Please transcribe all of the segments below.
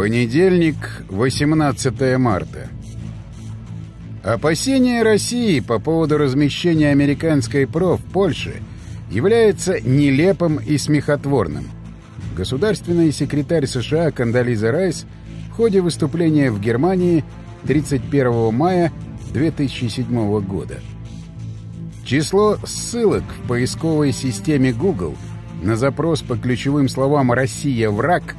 Понедельник, 18 марта. Опасения России по поводу размещения американской ПРО в Польше является нелепым и смехотворным. Государственный секретарь США Кандализа Райс в ходе выступления в Германии 31 мая 2007 года. Число ссылок в поисковой системе Google на запрос по ключевым словам «Россия. Враг»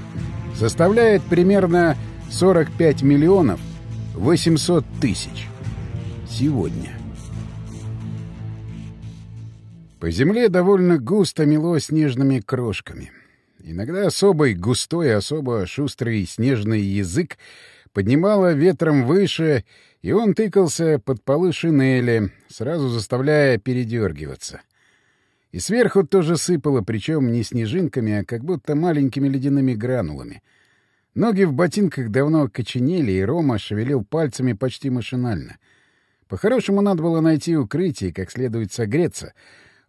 составляет примерно 45 миллионов 800 тысяч. Сегодня. По земле довольно густо мело снежными крошками. Иногда особый густой, особо шустрый снежный язык поднимало ветром выше, и он тыкался под полы шинели, сразу заставляя передергиваться. И сверху тоже сыпало, причем не снежинками, а как будто маленькими ледяными гранулами. Ноги в ботинках давно окоченели, и Рома шевелил пальцами почти машинально. По-хорошему, надо было найти укрытие и как следует согреться.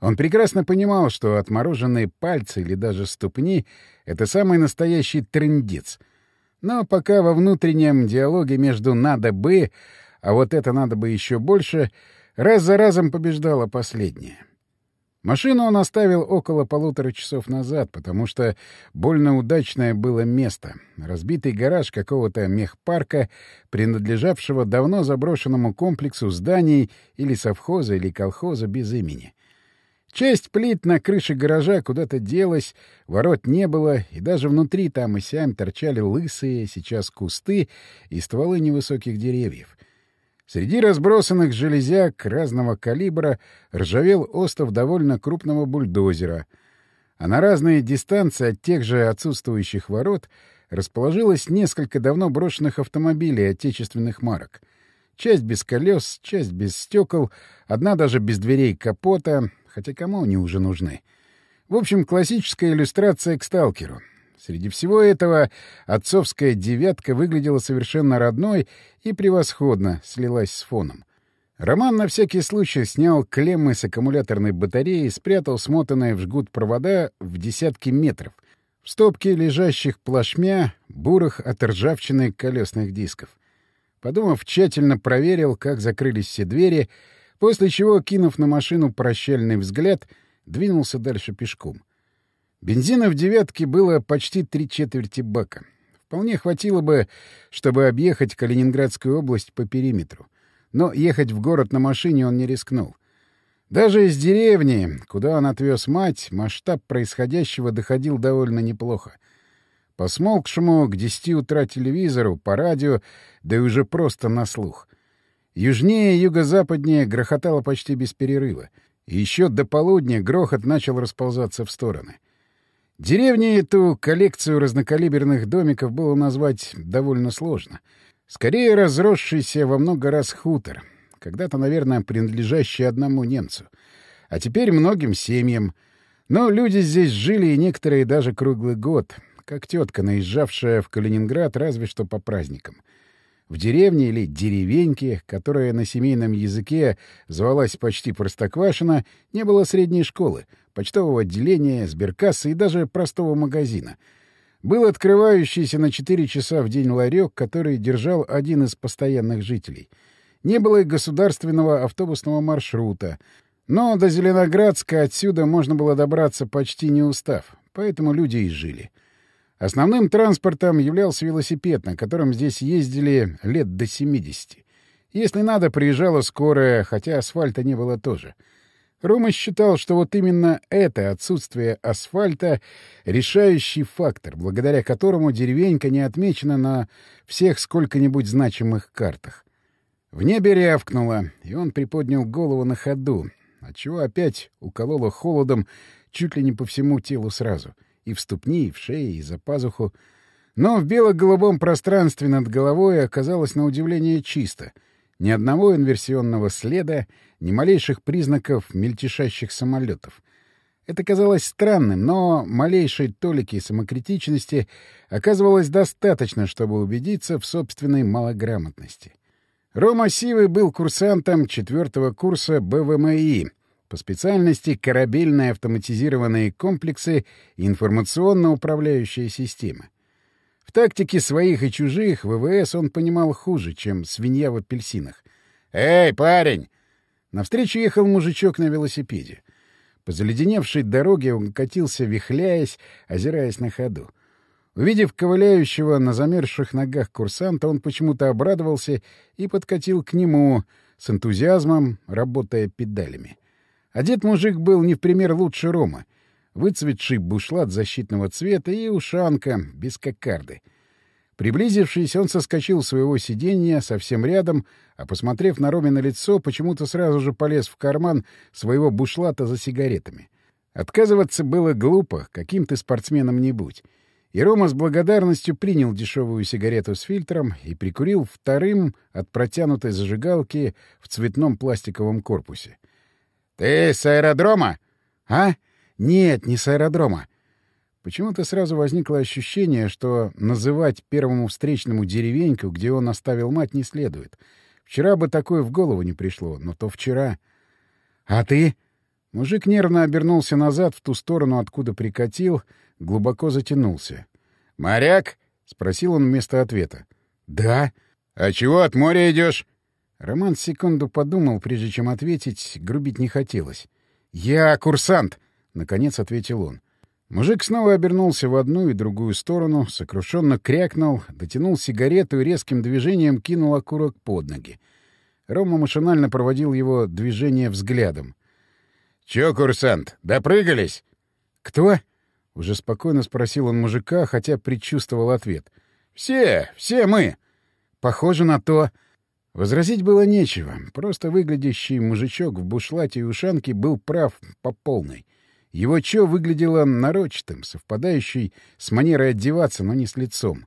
Он прекрасно понимал, что отмороженные пальцы или даже ступни — это самый настоящий трындец. Но пока во внутреннем диалоге между «надо бы», а вот это надо бы еще больше, раз за разом побеждало последнее. Машину он оставил около полутора часов назад, потому что больно удачное было место. Разбитый гараж какого-то мехпарка, принадлежавшего давно заброшенному комплексу зданий или совхоза, или колхоза без имени. Часть плит на крыше гаража куда-то делась, ворот не было, и даже внутри там и сям торчали лысые, сейчас кусты и стволы невысоких деревьев — Среди разбросанных железяк разного калибра ржавел остов довольно крупного бульдозера, а на разные дистанции от тех же отсутствующих ворот расположилось несколько давно брошенных автомобилей отечественных марок. Часть без колес, часть без стекол, одна даже без дверей капота, хотя кому они уже нужны. В общем, классическая иллюстрация к «Сталкеру». Среди всего этого отцовская «девятка» выглядела совершенно родной и превосходно слилась с фоном. Роман на всякий случай снял клеммы с аккумуляторной батареи и спрятал смотанные в жгут провода в десятки метров, в стопке лежащих плашмя, бурых от ржавчины колесных дисков. Подумав, тщательно проверил, как закрылись все двери, после чего, кинув на машину прощальный взгляд, двинулся дальше пешком — Бензина в «девятке» было почти три четверти бака. Вполне хватило бы, чтобы объехать Калининградскую область по периметру. Но ехать в город на машине он не рискнул. Даже из деревни, куда он отвез мать, масштаб происходящего доходил довольно неплохо. По смолкшему к десяти утра телевизору, по радио, да и уже просто на слух. Южнее и юго-западнее грохотало почти без перерыва. И еще до полудня грохот начал расползаться в стороны. Деревней эту коллекцию разнокалиберных домиков было назвать довольно сложно. Скорее разросшийся во много раз хутор, когда-то, наверное, принадлежащий одному немцу, а теперь многим семьям. Но люди здесь жили, и некоторые даже круглый год, как тетка, наезжавшая в Калининград разве что по праздникам. В деревне или деревеньке, которая на семейном языке звалась почти Простоквашино, не было средней школы — почтового отделения, сберкассы и даже простого магазина. Был открывающийся на 4 часа в день ларек, который держал один из постоянных жителей. Не было и государственного автобусного маршрута, но до Зеленоградска отсюда можно было добраться почти не устав, поэтому люди и жили. Основным транспортом являлся велосипед, на котором здесь ездили лет до 70. Если надо, приезжала скорая, хотя асфальта не было тоже — Рома считал, что вот именно это отсутствие асфальта — решающий фактор, благодаря которому деревенька не отмечена на всех сколько-нибудь значимых картах. В небе рявкнуло, и он приподнял голову на ходу, отчего опять укололо холодом чуть ли не по всему телу сразу — и в ступни, и в шее, и за пазуху. Но в бело-голубом пространстве над головой оказалось на удивление чисто — ни одного инверсионного следа, ни малейших признаков мельтешащих самолетов. Это казалось странным, но малейшей толики самокритичности оказывалось достаточно, чтобы убедиться в собственной малограмотности. Рома Сивый был курсантом четвертого курса БВМИ по специальности корабельные автоматизированные комплексы и информационно-управляющая система. В тактике своих и чужих ВВС он понимал хуже, чем свинья в апельсинах. «Эй, парень!» Навстречу ехал мужичок на велосипеде. По заледеневшей дороге он катился, вихляясь, озираясь на ходу. Увидев ковыляющего на замерзших ногах курсанта, он почему-то обрадовался и подкатил к нему с энтузиазмом, работая педалями. Одет мужик был не в пример лучше Рома. Выцветший бушлат защитного цвета и ушанка без кокарды. Приблизившись, он соскочил с своего сиденья совсем рядом, а, посмотрев на Ромина лицо, почему-то сразу же полез в карман своего бушлата за сигаретами. Отказываться было глупо, каким ты спортсменом не будь. И Рома с благодарностью принял дешевую сигарету с фильтром и прикурил вторым от протянутой зажигалки в цветном пластиковом корпусе. — Ты с аэродрома? — А? Нет, не с аэродрома. Почему-то сразу возникло ощущение, что называть первому встречному деревеньку, где он оставил мать, не следует. Вчера бы такое в голову не пришло, но то вчера. — А ты? Мужик нервно обернулся назад в ту сторону, откуда прикатил, глубоко затянулся. «Моряк?» — спросил он вместо ответа. «Да». «А чего от моря идешь?» Роман секунду подумал, прежде чем ответить, грубить не хотелось. «Я курсант!» — наконец ответил он. Мужик снова обернулся в одну и другую сторону, сокрушенно крякнул, дотянул сигарету и резким движением кинул окурок под ноги. Рома машинально проводил его движение взглядом. — Чё, курсант, допрыгались? — Кто? — уже спокойно спросил он мужика, хотя предчувствовал ответ. «Все, все мы!» «Похоже на то...» Возразить было нечего. Просто выглядящий мужичок в бушлате и ушанке был прав по полной. Его чё выглядело нарочатым, совпадающий с манерой одеваться, но не с лицом.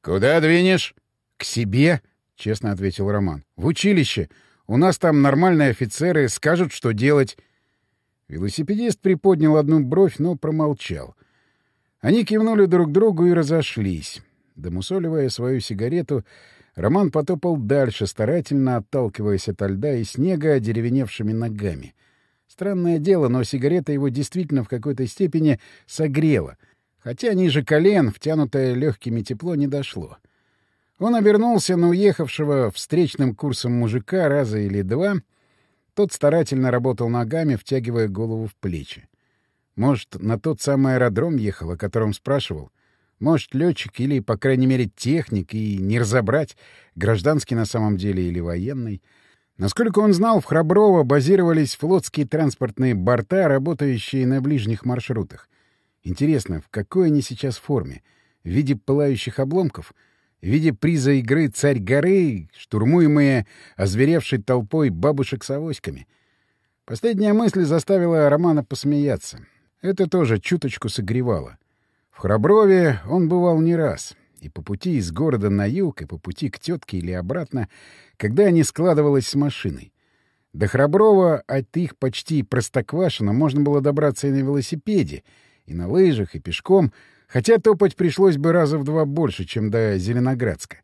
«Куда двинешь?» «К себе», — честно ответил Роман. «В училище. У нас там нормальные офицеры, скажут, что делать. Велосипедист приподнял одну бровь, но промолчал. Они кивнули друг другу и разошлись. Домусоливая свою сигарету, Роман потопал дальше, старательно отталкиваясь от льда и снега одеревеневшими ногами. Странное дело, но сигарета его действительно в какой-то степени согрела, хотя ниже колен, втянутое легкими тепло, не дошло. Он обернулся на уехавшего встречным курсом мужика раза или два — тот старательно работал ногами, втягивая голову в плечи. Может, на тот самый аэродром ехал, о котором спрашивал? Может, летчик или, по крайней мере, техник, и не разобрать, гражданский на самом деле или военный. Насколько он знал, в Храброво базировались флотские транспортные борта, работающие на ближних маршрутах. Интересно, в какой они сейчас форме? В виде пылающих обломков — в виде приза игры «Царь горы», штурмуемые озверевшей толпой бабушек с авоськами. Последняя мысль заставила Романа посмеяться. Это тоже чуточку согревало. В Храброве он бывал не раз. И по пути из города на юг, и по пути к тетке или обратно, когда не складывалось с машиной. До Храброва от их почти простоквашина можно было добраться и на велосипеде, и на лыжах, и пешком — Хотя топать пришлось бы раза в два больше, чем до Зеленоградска.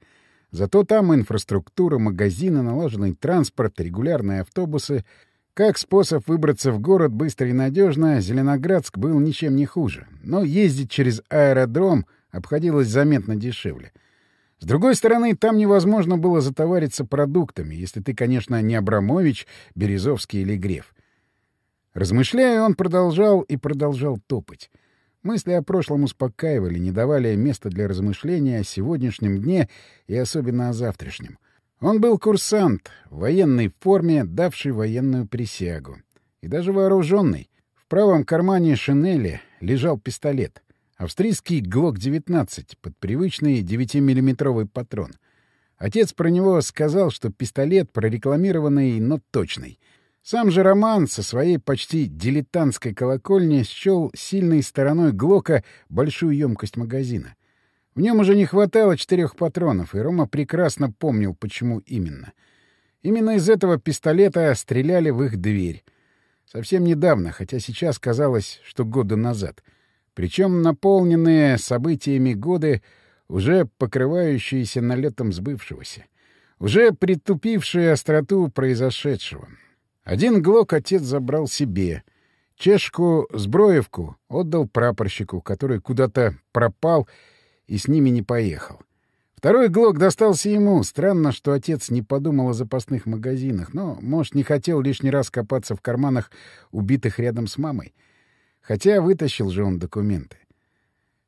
Зато там инфраструктура, магазины, налаженный транспорт, регулярные автобусы. Как способ выбраться в город быстро и надежно, Зеленоградск был ничем не хуже. Но ездить через аэродром обходилось заметно дешевле. С другой стороны, там невозможно было затовариться продуктами, если ты, конечно, не Абрамович, Березовский или Греф. Размышляя, он продолжал и продолжал топать. Мысли о прошлом успокаивали, не давали места для размышления о сегодняшнем дне и особенно о завтрашнем. Он был курсант, в военной форме, давший военную присягу. И даже вооруженный. В правом кармане шинели лежал пистолет. Австрийский ГЛОК-19 под привычный 9-миллиметровый патрон. Отец про него сказал, что пистолет прорекламированный, но точный — сам же Роман со своей почти дилетантской колокольни счел сильной стороной Глока большую емкость магазина. В нем уже не хватало четырех патронов, и Рома прекрасно помнил, почему именно. Именно из этого пистолета стреляли в их дверь. Совсем недавно, хотя сейчас казалось, что года назад. Причем наполненные событиями годы, уже покрывающиеся налетом сбывшегося. Уже притупившие остроту произошедшего. Один глок отец забрал себе. Чешку-сброевку отдал прапорщику, который куда-то пропал и с ними не поехал. Второй глок достался ему. Странно, что отец не подумал о запасных магазинах, но, может, не хотел лишний раз копаться в карманах убитых рядом с мамой. Хотя вытащил же он документы.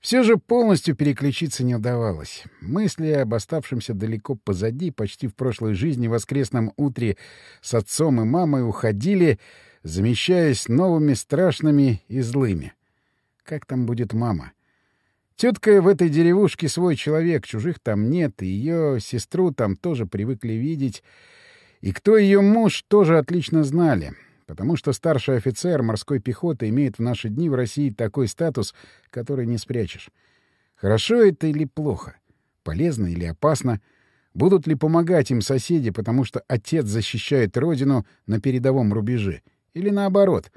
Все же полностью переключиться не удавалось. Мысли об оставшемся далеко позади, почти в прошлой жизни, воскресном утре с отцом и мамой уходили, замещаясь новыми страшными и злыми. Как там будет мама? Тетка в этой деревушке свой человек, чужих там нет, и ее сестру там тоже привыкли видеть. И кто ее муж, тоже отлично знали потому что старший офицер морской пехоты имеет в наши дни в России такой статус, который не спрячешь. Хорошо это или плохо? Полезно или опасно? Будут ли помогать им соседи, потому что отец защищает родину на передовом рубеже? Или наоборот?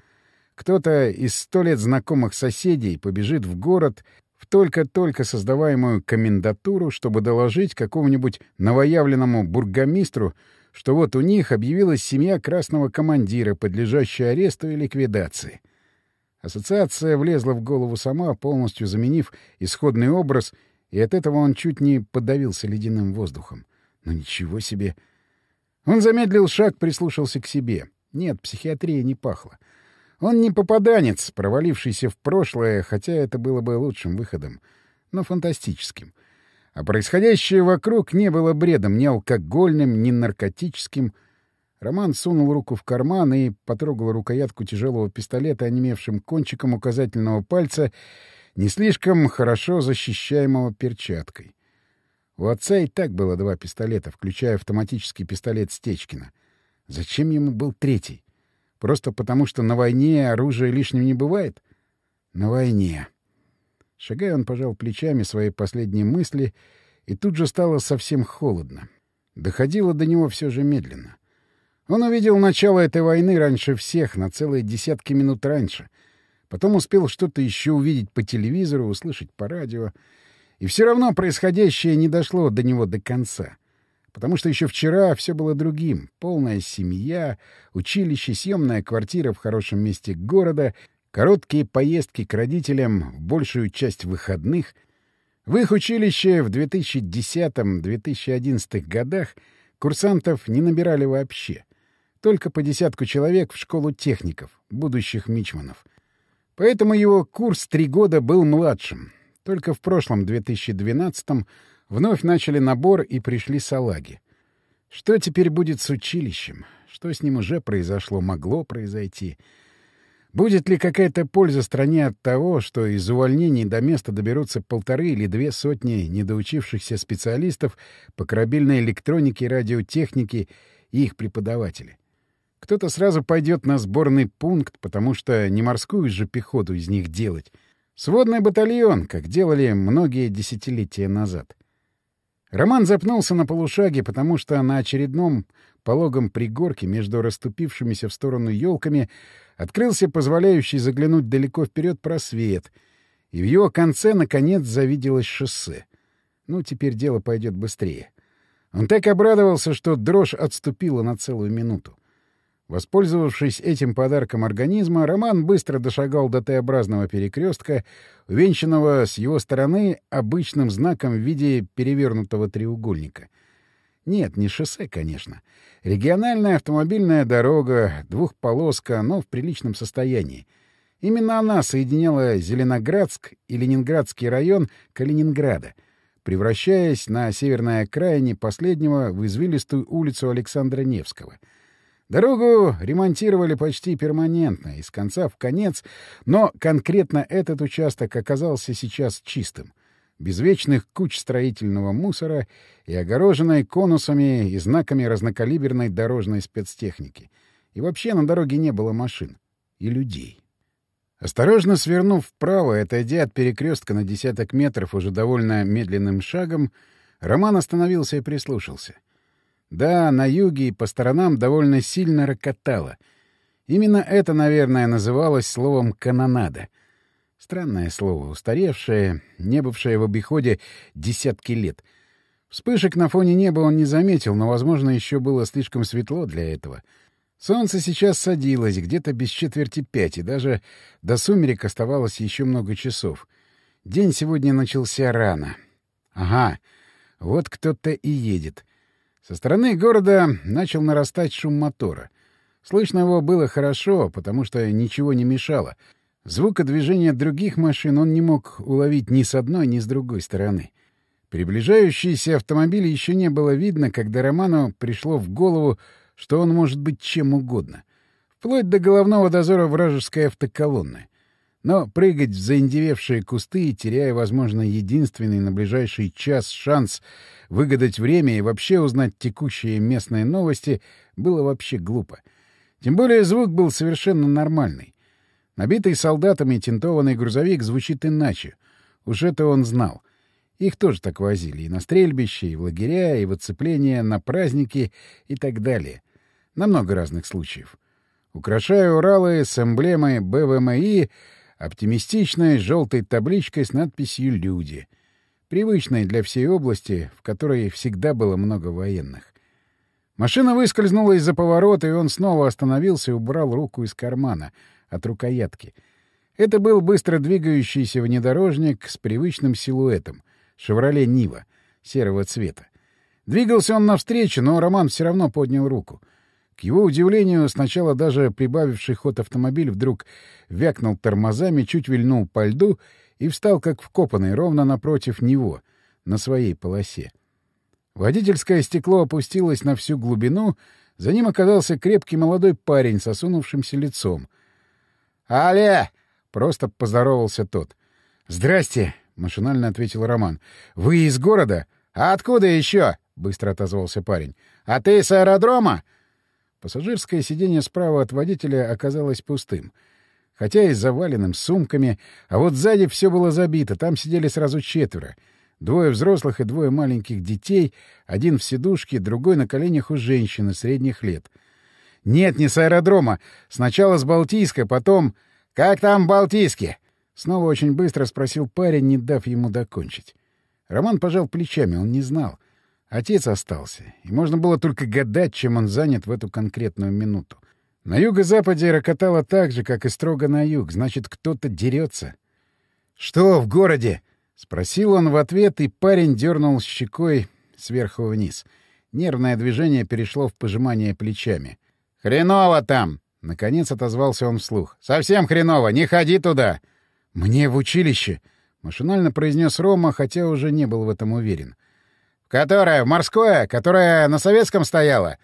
Кто-то из сто лет знакомых соседей побежит в город в только-только создаваемую комендатуру, чтобы доложить какому-нибудь новоявленному бургомистру, что вот у них объявилась семья красного командира, подлежащая аресту и ликвидации. Ассоциация влезла в голову сама, полностью заменив исходный образ, и от этого он чуть не подавился ледяным воздухом. Но ничего себе! Он замедлил шаг, прислушался к себе. Нет, психиатрия не пахла. Он не попаданец, провалившийся в прошлое, хотя это было бы лучшим выходом, но фантастическим — а происходящее вокруг не было бредом ни алкогольным, ни наркотическим. Роман сунул руку в карман и потрогал рукоятку тяжелого пистолета онемевшим кончиком указательного пальца, не слишком хорошо защищаемого перчаткой. У отца и так было два пистолета, включая автоматический пистолет Стечкина. Зачем ему был третий? Просто потому, что на войне оружие лишним не бывает? На войне. Шагая, он пожал плечами свои последние мысли, и тут же стало совсем холодно. Доходило до него все же медленно. Он увидел начало этой войны раньше всех, на целые десятки минут раньше. Потом успел что-то еще увидеть по телевизору, услышать по радио. И все равно происходящее не дошло до него до конца. Потому что еще вчера все было другим. Полная семья, училище, съемная квартира в хорошем месте города Короткие поездки к родителям большую часть выходных. В их училище в 2010-2011 годах курсантов не набирали вообще. Только по десятку человек в школу техников, будущих мичманов. Поэтому его курс три года был младшим. Только в прошлом 2012-м вновь начали набор и пришли салаги. Что теперь будет с училищем? Что с ним уже произошло, могло произойти — Будет ли какая-то польза стране от того, что из увольнений до места доберутся полторы или две сотни недоучившихся специалистов по корабельной электронике и радиотехнике и их преподаватели? Кто-то сразу пойдет на сборный пункт, потому что не морскую же пехоту из них делать. Сводный батальон, как делали многие десятилетия назад. Роман запнулся на полушаге, потому что на очередном пологом пригорке между расступившимися в сторону елками открылся позволяющий заглянуть далеко вперед просвет, и в его конце, наконец, завиделось шоссе. Ну, теперь дело пойдет быстрее. Он так обрадовался, что дрожь отступила на целую минуту. Воспользовавшись этим подарком организма, Роман быстро дошагал до Т-образного перекрестка, увенчанного с его стороны обычным знаком в виде перевернутого треугольника. Нет, не шоссе, конечно. Региональная автомобильная дорога, двухполоска, но в приличном состоянии. Именно она соединяла Зеленоградск и Ленинградский район Калининграда, превращаясь на северной окраине последнего в извилистую улицу Александра Невского — Дорогу ремонтировали почти перманентно, из конца в конец, но конкретно этот участок оказался сейчас чистым, без вечных куч строительного мусора и огороженной конусами и знаками разнокалиберной дорожной спецтехники. И вообще на дороге не было машин и людей. Осторожно свернув вправо и отойдя от перекрестка на десяток метров уже довольно медленным шагом, Роман остановился и прислушался — да, на юге и по сторонам довольно сильно рокотало. Именно это, наверное, называлось словом «канонада». Странное слово, устаревшее, не бывшее в обиходе десятки лет. Вспышек на фоне неба он не заметил, но, возможно, еще было слишком светло для этого. Солнце сейчас садилось где-то без четверти пять, и даже до сумерек оставалось еще много часов. День сегодня начался рано. Ага, вот кто-то и едет. Со стороны города начал нарастать шум мотора. Слышно его было хорошо, потому что ничего не мешало. Звука движения других машин он не мог уловить ни с одной, ни с другой стороны. Приближающийся автомобиль еще не было видно, когда Роману пришло в голову, что он может быть чем угодно. Вплоть до головного дозора вражеской автоколонны. Но прыгать в заиндевевшие кусты, теряя, возможно, единственный на ближайший час шанс выгадать время и вообще узнать текущие местные новости, было вообще глупо. Тем более звук был совершенно нормальный. Набитый солдатами тентованный грузовик звучит иначе. Уж это он знал. Их тоже так возили и на стрельбище, и в лагеря, и в оцепление, на праздники и так далее. На много разных случаев. Украшая Уралы с эмблемой БВМИ — оптимистичной желтой табличкой с надписью «Люди», привычной для всей области, в которой всегда было много военных. Машина выскользнула из-за поворота, и он снова остановился и убрал руку из кармана от рукоятки. Это был быстро двигающийся внедорожник с привычным силуэтом — «Шевроле Нива» серого цвета. Двигался он навстречу, но Роман все равно поднял руку — к его удивлению, сначала даже прибавивший ход автомобиль вдруг вякнул тормозами, чуть вильнул по льду и встал как вкопанный ровно напротив него, на своей полосе. Водительское стекло опустилось на всю глубину, за ним оказался крепкий молодой парень с осунувшимся лицом. «Але!» — просто поздоровался тот. «Здрасте!» — машинально ответил Роман. «Вы из города?» «А откуда еще?» — быстро отозвался парень. «А ты с аэродрома?» Пассажирское сиденье справа от водителя оказалось пустым. Хотя и заваленным сумками, а вот сзади все было забито, там сидели сразу четверо. Двое взрослых и двое маленьких детей, один в сидушке, другой на коленях у женщины средних лет. «Нет, не с аэродрома. Сначала с Балтийска, потом...» «Как там Балтийске?» Снова очень быстро спросил парень, не дав ему докончить. Роман пожал плечами, он не знал. Отец остался, и можно было только гадать, чем он занят в эту конкретную минуту. На юго-западе рокотало так же, как и строго на юг, значит, кто-то дерется. «Что в городе?» — спросил он в ответ, и парень дернул щекой сверху вниз. Нервное движение перешло в пожимание плечами. «Хреново там!» — наконец отозвался он вслух. «Совсем хреново! Не ходи туда!» «Мне в училище!» — машинально произнес Рома, хотя уже не был в этом уверен. «Которая? В морское? Которая на советском стояла?»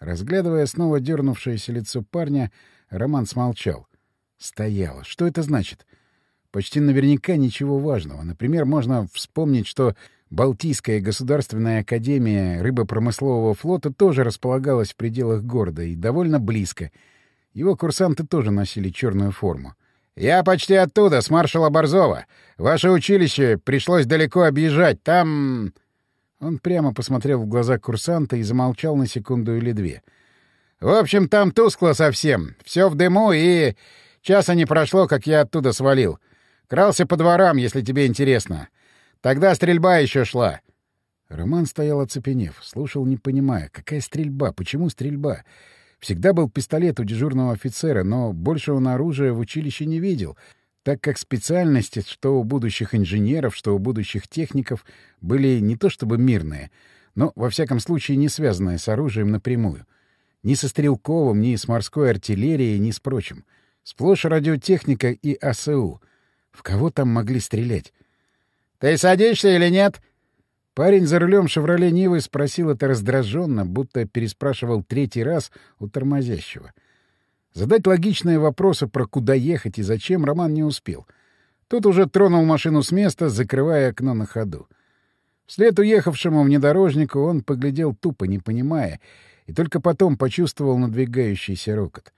Разглядывая снова дернувшееся лицо парня, Роман смолчал. «Стояла. Что это значит?» Почти наверняка ничего важного. Например, можно вспомнить, что Балтийская государственная академия рыбопромыслового флота тоже располагалась в пределах города и довольно близко. Его курсанты тоже носили черную форму. «Я почти оттуда, с маршала Борзова. Ваше училище пришлось далеко объезжать. Там...» Он прямо посмотрел в глаза курсанта и замолчал на секунду или две. «В общем, там тускло совсем. Все в дыму, и... Часа не прошло, как я оттуда свалил. Крался по дворам, если тебе интересно. Тогда стрельба еще шла». Роман стоял оцепенев, слушал, не понимая, какая стрельба, почему стрельба. Всегда был пистолет у дежурного офицера, но больше он оружия в училище не видел — так как специальности, что у будущих инженеров, что у будущих техников, были не то чтобы мирные, но, во всяком случае, не связанные с оружием напрямую. Ни со стрелковым, ни с морской артиллерией, ни с прочим. Сплошь радиотехника и АСУ. В кого там могли стрелять? «Ты садишься или нет?» Парень за рулем «Шевроле Нивы» спросил это раздраженно, будто переспрашивал третий раз у тормозящего — Задать логичные вопросы про куда ехать и зачем Роман не успел. Тот уже тронул машину с места, закрывая окно на ходу. Вслед уехавшему внедорожнику он поглядел тупо, не понимая, и только потом почувствовал надвигающийся рокот.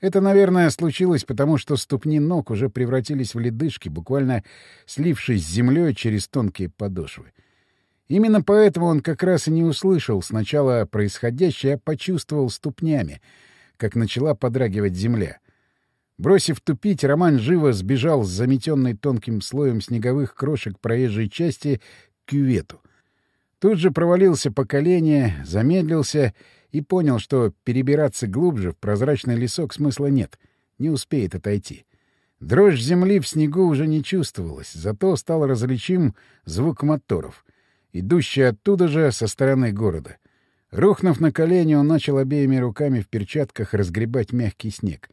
Это, наверное, случилось потому, что ступни ног уже превратились в ледышки, буквально слившись с землей через тонкие подошвы. Именно поэтому он как раз и не услышал сначала происходящее, а почувствовал ступнями — как начала подрагивать земля. Бросив тупить, Роман живо сбежал с заметенной тонким слоем снеговых крошек проезжей части к кювету. Тут же провалился по колени, замедлился и понял, что перебираться глубже в прозрачный лесок смысла нет, не успеет отойти. Дрожь земли в снегу уже не чувствовалась, зато стал различим звук моторов, идущий оттуда же со стороны города. Рухнув на колени, он начал обеими руками в перчатках разгребать мягкий снег.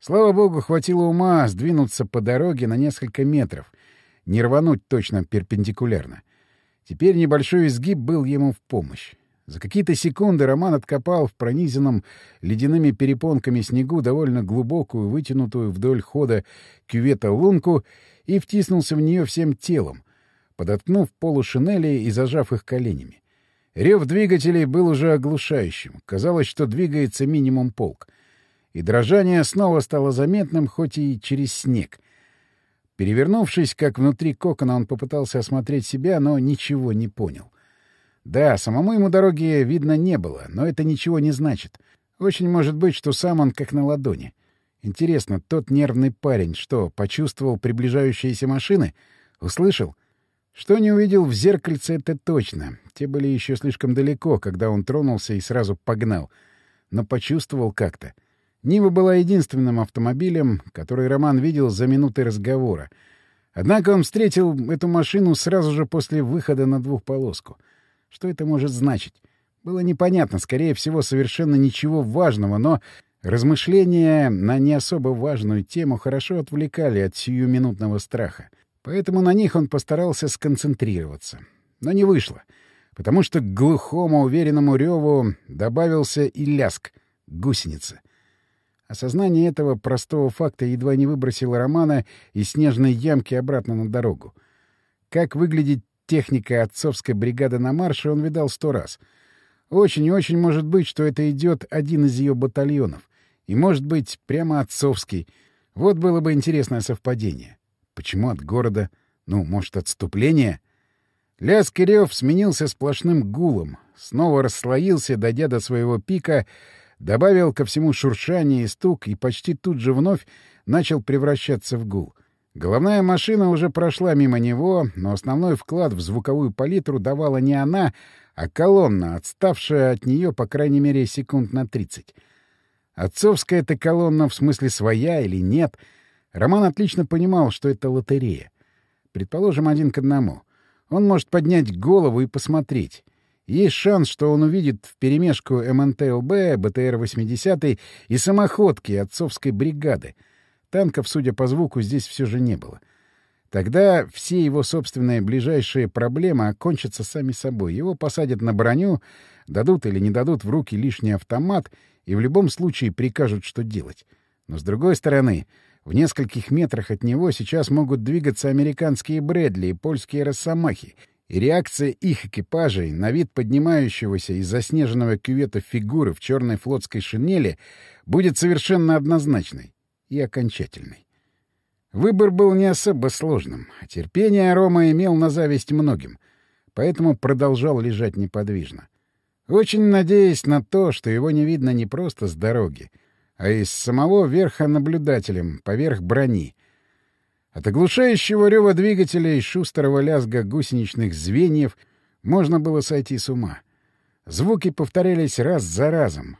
Слава богу, хватило ума сдвинуться по дороге на несколько метров, не рвануть точно перпендикулярно. Теперь небольшой изгиб был ему в помощь. За какие-то секунды Роман откопал в пронизанном ледяными перепонками снегу довольно глубокую, вытянутую вдоль хода кювета лунку и втиснулся в нее всем телом, подоткнув полу шинели и зажав их коленями. Рев двигателей был уже оглушающим. Казалось, что двигается минимум полк. И дрожание снова стало заметным, хоть и через снег. Перевернувшись, как внутри кокона, он попытался осмотреть себя, но ничего не понял. Да, самому ему дороги видно не было, но это ничего не значит. Очень может быть, что сам он как на ладони. Интересно, тот нервный парень что, почувствовал приближающиеся машины? Услышал? Что не увидел в зеркальце, это точно. Те были еще слишком далеко, когда он тронулся и сразу погнал. Но почувствовал как-то. Нива была единственным автомобилем, который Роман видел за минуты разговора. Однако он встретил эту машину сразу же после выхода на двухполоску — что это может значить? Было непонятно, скорее всего, совершенно ничего важного, но размышления на не особо важную тему хорошо отвлекали от сиюминутного страха. Поэтому на них он постарался сконцентрироваться. Но не вышло, потому что к глухому, уверенному реву добавился и ляск гусеницы. Осознание этого простого факта едва не выбросило Романа из снежной ямки обратно на дорогу. Как выглядит техника отцовской бригады на марше он видал сто раз. Очень и очень может быть, что это идет один из ее батальонов. И может быть, прямо отцовский. Вот было бы интересное совпадение. Почему от города? Ну, может, отступление? Лязг и сменился сплошным гулом. Снова расслоился, дойдя до своего пика, добавил ко всему шуршание и стук, и почти тут же вновь начал превращаться в гул — Головная машина уже прошла мимо него, но основной вклад в звуковую палитру давала не она, а колонна, отставшая от нее по крайней мере секунд на тридцать. Отцовская эта колонна в смысле своя или нет, Роман отлично понимал, что это лотерея. Предположим, один к одному. Он может поднять голову и посмотреть. Есть шанс, что он увидит вперемешку МНТЛБ, БТР-80 и самоходки отцовской бригады — Танков, судя по звуку, здесь все же не было. Тогда все его собственные ближайшие проблемы окончатся сами собой. Его посадят на броню, дадут или не дадут в руки лишний автомат и в любом случае прикажут, что делать. Но с другой стороны, в нескольких метрах от него сейчас могут двигаться американские Брэдли и польские Росомахи, и реакция их экипажей на вид поднимающегося из заснеженного кювета фигуры в черной флотской шинели будет совершенно однозначной и окончательной. Выбор был не особо сложным. Терпение Рома имел на зависть многим, поэтому продолжал лежать неподвижно. Очень надеясь на то, что его не видно не просто с дороги, а из самого верха наблюдателем, поверх брони. От оглушающего рева двигателя и шустрого лязга гусеничных звеньев можно было сойти с ума. Звуки повторялись раз за разом.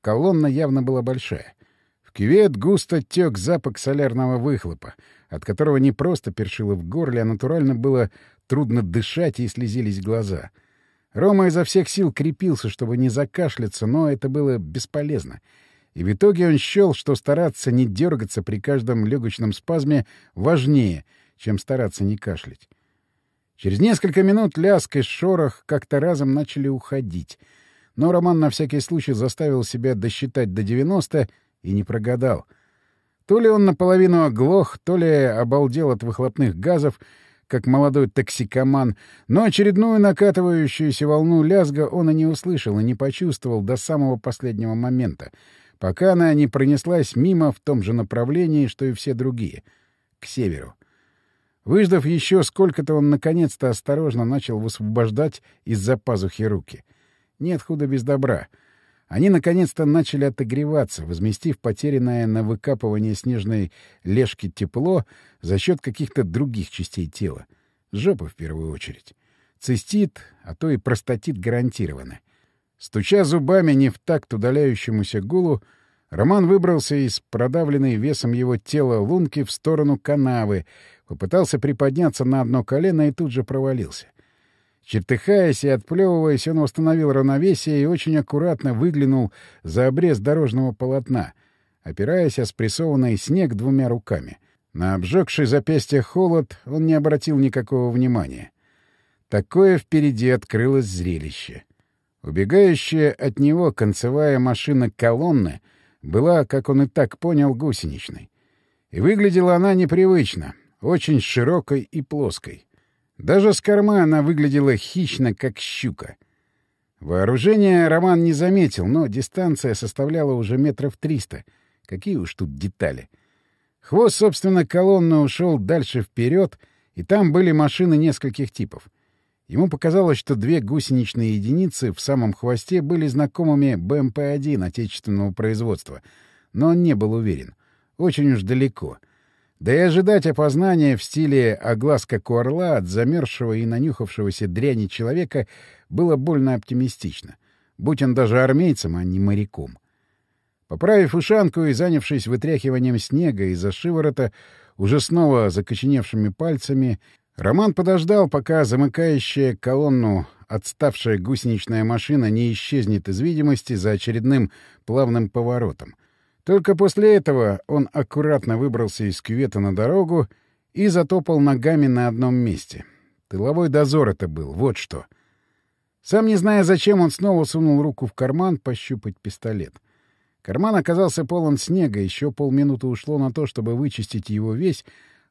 Колонна явно была большая кювет густо тек запах солярного выхлопа, от которого не просто першило в горле, а натурально было трудно дышать и слезились глаза. Рома изо всех сил крепился, чтобы не закашляться, но это было бесполезно. И в итоге он счел, что стараться не дергаться при каждом легочном спазме важнее, чем стараться не кашлять. Через несколько минут ляск и шорох как-то разом начали уходить. Но Роман на всякий случай заставил себя досчитать до 90 и не прогадал. То ли он наполовину оглох, то ли обалдел от выхлопных газов, как молодой токсикоман, но очередную накатывающуюся волну лязга он и не услышал, и не почувствовал до самого последнего момента, пока она не пронеслась мимо в том же направлении, что и все другие — к северу. Выждав еще сколько-то, он наконец-то осторожно начал высвобождать из-за пазухи руки. Нет худа без добра — они наконец-то начали отогреваться, возместив потерянное на выкапывание снежной лежки тепло за счет каких-то других частей тела. Жопа в первую очередь. Цистит, а то и простатит гарантированы. Стуча зубами не в такт удаляющемуся гулу, Роман выбрался из продавленной весом его тела лунки в сторону канавы, попытался приподняться на одно колено и тут же провалился. Чертыхаясь и отплевываясь, он восстановил равновесие и очень аккуратно выглянул за обрез дорожного полотна, опираясь о спрессованный снег двумя руками. На обжегший запястье холод он не обратил никакого внимания. Такое впереди открылось зрелище. Убегающая от него концевая машина колонны была, как он и так понял, гусеничной. И выглядела она непривычно, очень широкой и плоской. Даже с кормы она выглядела хищно, как щука. Вооружение Роман не заметил, но дистанция составляла уже метров триста. Какие уж тут детали. Хвост, собственно, колонны ушел дальше вперед, и там были машины нескольких типов. Ему показалось, что две гусеничные единицы в самом хвосте были знакомыми БМП-1 отечественного производства, но он не был уверен. Очень уж далеко — да и ожидать опознания в стиле «оглас как у орла» от замерзшего и нанюхавшегося дряни человека было больно оптимистично. Будь он даже армейцем, а не моряком. Поправив ушанку и занявшись вытряхиванием снега из-за шиворота, уже снова закоченевшими пальцами, Роман подождал, пока замыкающая колонну отставшая гусеничная машина не исчезнет из видимости за очередным плавным поворотом — только после этого он аккуратно выбрался из кювета на дорогу и затопал ногами на одном месте. Тыловой дозор это был, вот что. Сам не зная зачем, он снова сунул руку в карман пощупать пистолет. Карман оказался полон снега, еще полминуты ушло на то, чтобы вычистить его весь,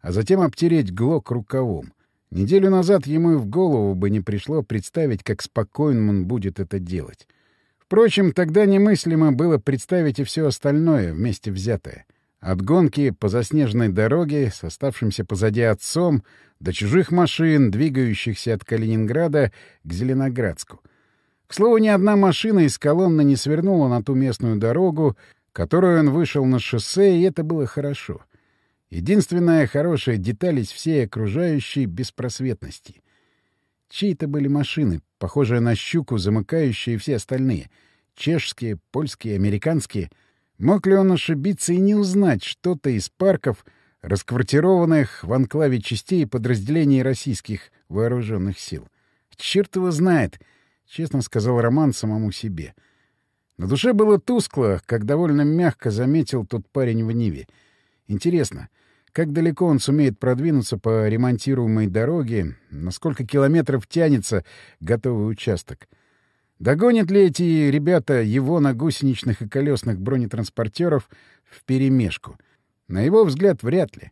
а затем обтереть глок рукавом. Неделю назад ему и в голову бы не пришло представить, как спокойно он будет это делать. Впрочем, тогда немыслимо было представить и все остальное, вместе взятое. От гонки по заснеженной дороге с оставшимся позади отцом до чужих машин, двигающихся от Калининграда к Зеленоградску. К слову, ни одна машина из колонны не свернула на ту местную дорогу, которую он вышел на шоссе, и это было хорошо. Единственная хорошая деталь из всей окружающей беспросветности. Чьи-то были машины, похожие на щуку, замыкающие все остальные. Чешские, польские, американские. Мог ли он ошибиться и не узнать что-то из парков, расквартированных в анклаве частей и подразделений российских вооруженных сил? Черт его знает, — честно сказал Роман самому себе. На душе было тускло, как довольно мягко заметил тот парень в Ниве. Интересно, — как далеко он сумеет продвинуться по ремонтируемой дороге, на сколько километров тянется готовый участок. Догонят ли эти ребята его на гусеничных и колесных бронетранспортеров вперемешку? На его взгляд, вряд ли.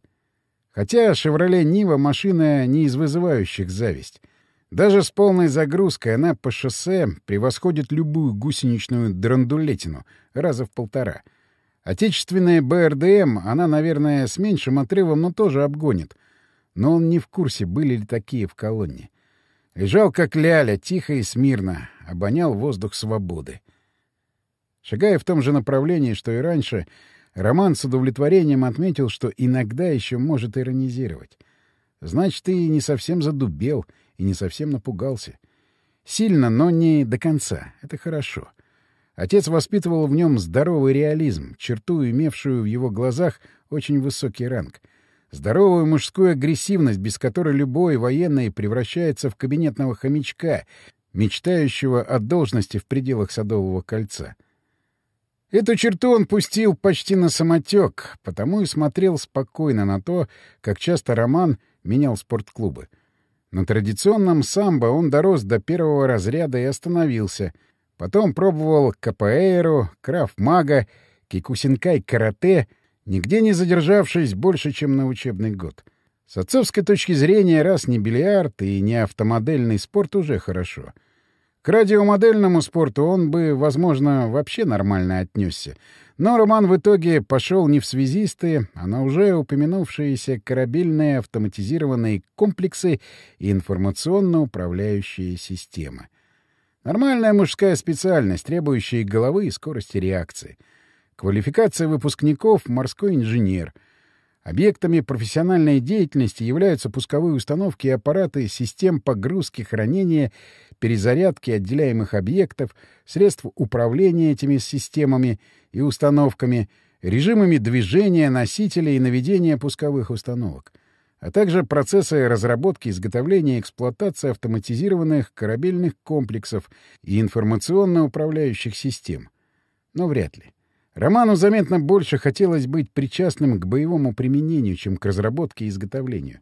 Хотя «Шевроле Нива» — машина не из вызывающих зависть. Даже с полной загрузкой она по шоссе превосходит любую гусеничную драндулетину раза в полтора — Отечественная БРДМ она, наверное, с меньшим отрывом, но тоже обгонит. Но он не в курсе, были ли такие в колонне. Лежал как ляля, тихо и смирно, обонял воздух свободы. Шагая в том же направлении, что и раньше, Роман с удовлетворением отметил, что иногда еще может иронизировать. Значит, ты не совсем задубел и не совсем напугался. Сильно, но не до конца. Это хорошо. — Отец воспитывал в нем здоровый реализм, черту, имевшую в его глазах очень высокий ранг. Здоровую мужскую агрессивность, без которой любой военный превращается в кабинетного хомячка, мечтающего о должности в пределах Садового кольца. Эту черту он пустил почти на самотек, потому и смотрел спокойно на то, как часто Роман менял спортклубы. На традиционном самбо он дорос до первого разряда и остановился — Потом пробовал КПРу, краф-мага, кикусинкай-карате, нигде не задержавшись больше, чем на учебный год. С отцовской точки зрения, раз не бильярд и не автомодельный спорт уже хорошо. К радиомодельному спорту он бы, возможно, вообще нормально отнесся. Но Роман в итоге пошел не в связисты, а на уже упомянувшиеся корабельные автоматизированные комплексы и информационно-управляющие системы. Нормальная мужская специальность, требующая головы и скорости реакции. Квалификация выпускников — морской инженер. Объектами профессиональной деятельности являются пусковые установки и аппараты систем погрузки, хранения, перезарядки отделяемых объектов, средств управления этими системами и установками, режимами движения носителей и наведения пусковых установок, а также процессы разработки, изготовления и эксплуатации автоматизированных корабельных комплексов и информационно-управляющих систем. Но вряд ли. Роману заметно больше хотелось быть причастным к боевому применению, чем к разработке и изготовлению.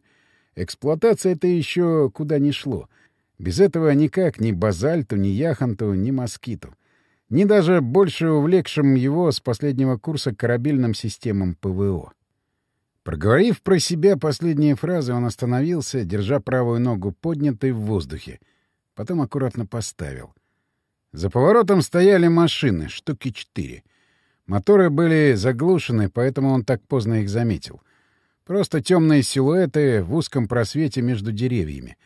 Эксплуатация — это еще куда ни шло. Без этого никак ни базальту, ни яхонту, ни москиту. Ни даже больше увлекшим его с последнего курса корабельным системам ПВО. Проговорив про себя последние фразы, он остановился, держа правую ногу поднятой в воздухе. Потом аккуратно поставил. За поворотом стояли машины, штуки четыре. Моторы были заглушены, поэтому он так поздно их заметил. Просто темные силуэты в узком просвете между деревьями.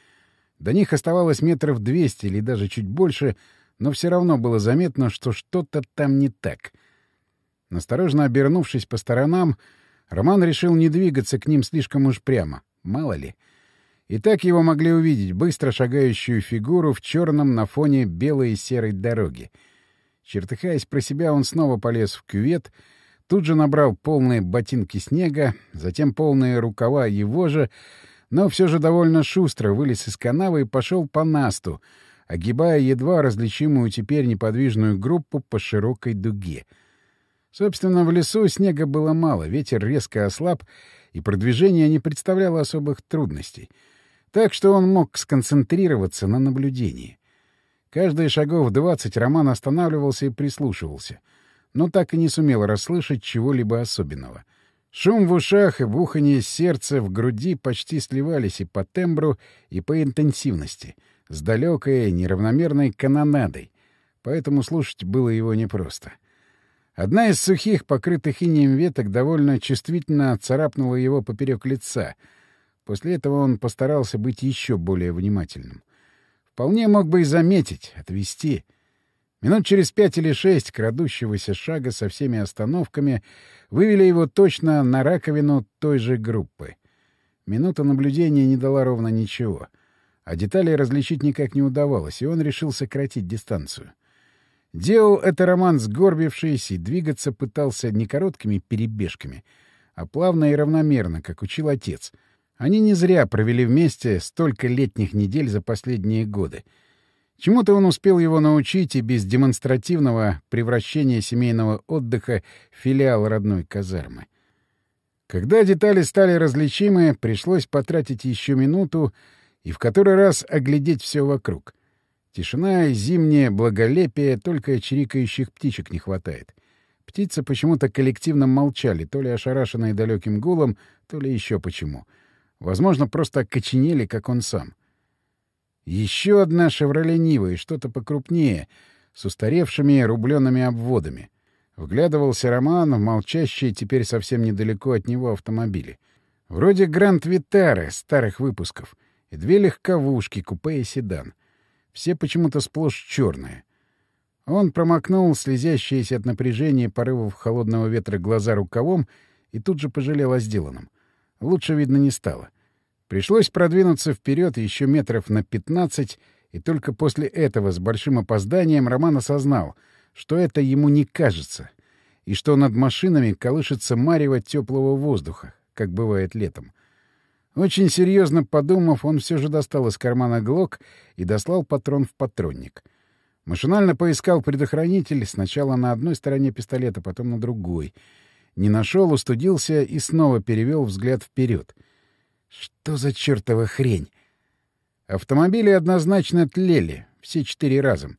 До них оставалось метров двести или даже чуть больше, но все равно было заметно, что что-то там не так. Насторожно обернувшись по сторонам, Роман решил не двигаться к ним слишком уж прямо. Мало ли. И так его могли увидеть быстро шагающую фигуру в черном на фоне белой и серой дороги — Чертыхаясь про себя, он снова полез в кювет, тут же набрал полные ботинки снега, затем полные рукава его же, но все же довольно шустро вылез из канавы и пошел по насту, огибая едва различимую теперь неподвижную группу по широкой дуге. Собственно, в лесу снега было мало, ветер резко ослаб, и продвижение не представляло особых трудностей. Так что он мог сконцентрироваться на наблюдении. Каждые шагов двадцать Роман останавливался и прислушивался, но так и не сумел расслышать чего-либо особенного. Шум в ушах и бухание сердца в груди почти сливались и по тембру, и по интенсивности, с далекой неравномерной канонадой, поэтому слушать было его непросто. Одна из сухих, покрытых инеем веток, довольно чувствительно царапнула его поперек лица. После этого он постарался быть еще более внимательным — Вполне мог бы и заметить, отвести. Минут через пять или шесть крадущегося шага со всеми остановками вывели его точно на раковину той же группы. Минута наблюдения не дала ровно ничего. А детали различить никак не удавалось, и он решил сократить дистанцию. Делал это Роман, сгорбившись, и двигаться пытался не короткими перебежками, а плавно и равномерно, как учил отец — они не зря провели вместе столько летних недель за последние годы. Чему-то он успел его научить и без демонстративного превращения семейного отдыха в филиал родной казармы. Когда детали стали различимы, пришлось потратить еще минуту и в который раз оглядеть все вокруг. Тишина и зимнее благолепие, только чирикающих птичек не хватает. Птицы почему-то коллективно молчали, то ли ошарашенные далеким гулом, то ли еще почему — Возможно, просто окоченели, как он сам. Еще одна «Шевроле Нива» и что-то покрупнее, с устаревшими рубленными обводами. Вглядывался Роман в молчащие теперь совсем недалеко от него автомобили. Вроде «Гранд Витары» старых выпусков и две легковушки, купе и седан. Все почему-то сплошь черные. Он промокнул слезящиеся от напряжения порывов холодного ветра глаза рукавом и тут же пожалел о сделанном. Лучше, видно, не стало. Пришлось продвинуться вперед еще метров на пятнадцать, и только после этого с большим опозданием Роман осознал, что это ему не кажется, и что над машинами колышется марево теплого воздуха, как бывает летом. Очень серьезно подумав, он все же достал из кармана глок и дослал патрон в патронник. Машинально поискал предохранитель сначала на одной стороне пистолета, потом на другой — не нашел, устудился и снова перевел взгляд вперед. Что за чертова хрень? Автомобили однозначно тлели, все четыре разом.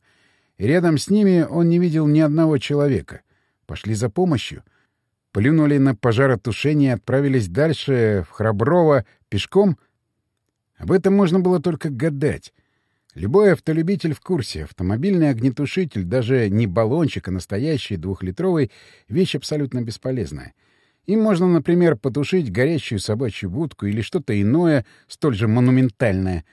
И рядом с ними он не видел ни одного человека. Пошли за помощью. Плюнули на пожаротушение и отправились дальше, в Храброво, пешком. Об этом можно было только гадать. Любой автолюбитель в курсе. Автомобильный огнетушитель, даже не баллончик, а настоящий двухлитровый, вещь абсолютно бесполезная. Им можно, например, потушить горящую собачью будку или что-то иное, столь же монументальное.